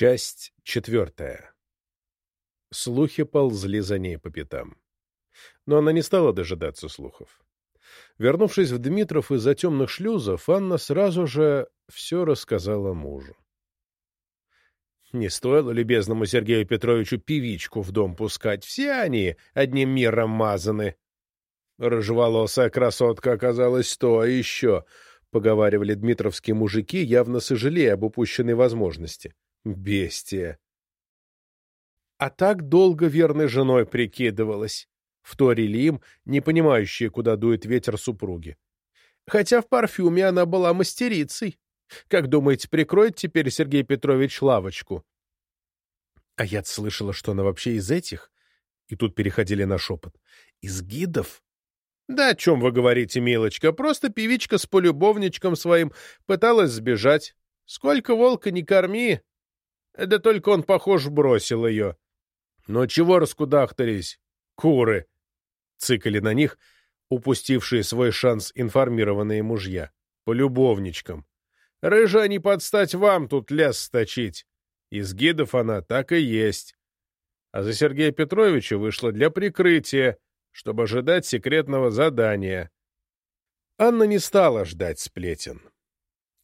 Часть четвертая. Слухи ползли за ней по пятам. Но она не стала дожидаться слухов. Вернувшись в Дмитров из-за темных шлюзов, Анна сразу же все рассказала мужу. Не стоило любезному Сергею Петровичу певичку в дом пускать. Все они одним миром мазаны. Рыжеволосая красотка оказалась то, еще, — поговаривали дмитровские мужики, явно сожалея об упущенной возможности. Бестия. А так долго верной женой прикидывалась, — вторили им, не понимающие, куда дует ветер супруги. Хотя в парфюме она была мастерицей. Как думаете, прикроет теперь Сергей Петрович лавочку? А я слышала, что она вообще из этих? И тут переходили на шепот. Из гидов? Да о чем вы говорите, милочка? Просто певичка с полюбовничком своим пыталась сбежать. Сколько волка не корми. Да только он, похож, бросил ее. Но чего раскудахтались? Куры! Цикали на них, упустившие свой шанс информированные мужья. Полюбовничкам. Рыжа не подстать вам тут лес сточить. Из гидов она так и есть. А за Сергея Петровича вышла для прикрытия, чтобы ожидать секретного задания. Анна не стала ждать сплетен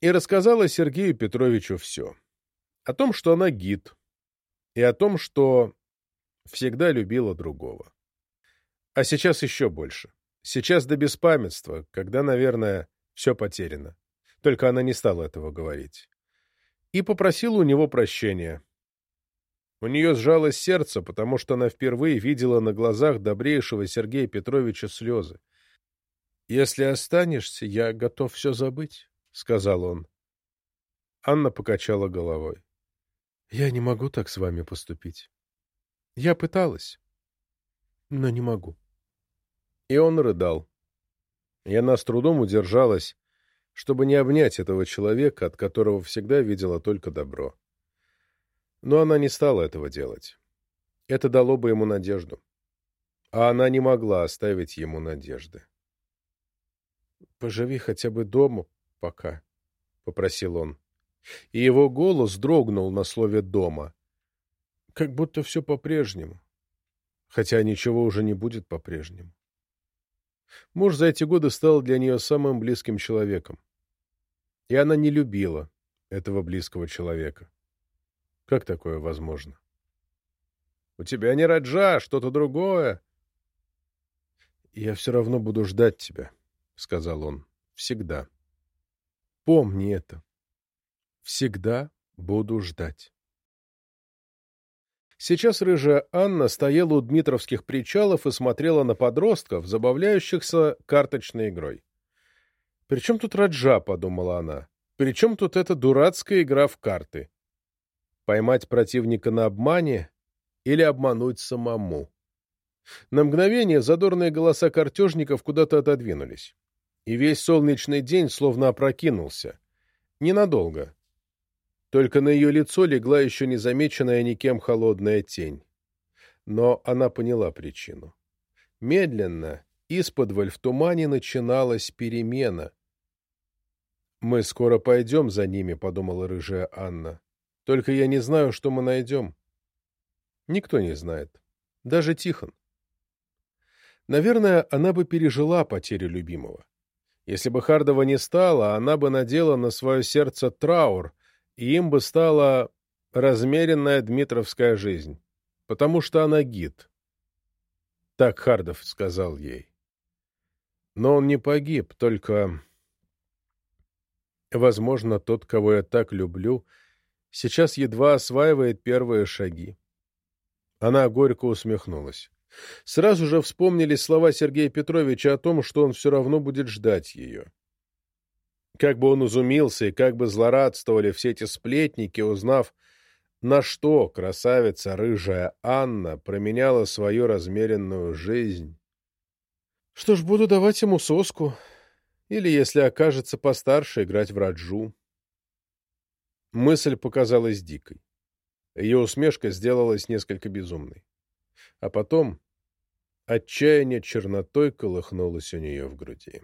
и рассказала Сергею Петровичу все. О том, что она гид, и о том, что всегда любила другого. А сейчас еще больше. Сейчас до беспамятства, когда, наверное, все потеряно. Только она не стала этого говорить. И попросила у него прощения. У нее сжалось сердце, потому что она впервые видела на глазах добрейшего Сергея Петровича слезы. «Если останешься, я готов все забыть», — сказал он. Анна покачала головой. «Я не могу так с вами поступить. Я пыталась, но не могу». И он рыдал. И она с трудом удержалась, чтобы не обнять этого человека, от которого всегда видела только добро. Но она не стала этого делать. Это дало бы ему надежду. А она не могла оставить ему надежды. «Поживи хотя бы дома пока», — попросил он. И его голос дрогнул на слове «дома». Как будто все по-прежнему. Хотя ничего уже не будет по-прежнему. Муж за эти годы стал для нее самым близким человеком. И она не любила этого близкого человека. Как такое возможно? У тебя не Раджа, что-то другое. Я все равно буду ждать тебя, — сказал он. Всегда. Помни это. Всегда буду ждать. Сейчас рыжая Анна стояла у Дмитровских причалов и смотрела на подростков, забавляющихся карточной игрой. «При чем тут Раджа?» — подумала она. «При чем тут эта дурацкая игра в карты? Поймать противника на обмане или обмануть самому?» На мгновение задорные голоса картежников куда-то отодвинулись. И весь солнечный день словно опрокинулся. Ненадолго. Только на ее лицо легла еще незамеченная никем холодная тень. Но она поняла причину. Медленно, исподволь в тумане начиналась перемена. «Мы скоро пойдем за ними», — подумала рыжая Анна. «Только я не знаю, что мы найдем». Никто не знает. Даже Тихон. Наверное, она бы пережила потерю любимого. Если бы Хардова не стало, она бы надела на свое сердце траур, и им бы стала размеренная дмитровская жизнь, потому что она гид. Так Хардов сказал ей. Но он не погиб, только... Возможно, тот, кого я так люблю, сейчас едва осваивает первые шаги. Она горько усмехнулась. Сразу же вспомнились слова Сергея Петровича о том, что он все равно будет ждать ее. Как бы он изумился и как бы злорадствовали все эти сплетники, узнав, на что красавица рыжая Анна променяла свою размеренную жизнь. Что ж, буду давать ему соску. Или, если окажется постарше, играть в раджу. Мысль показалась дикой. Ее усмешка сделалась несколько безумной. А потом отчаяние чернотой колыхнулось у нее в груди.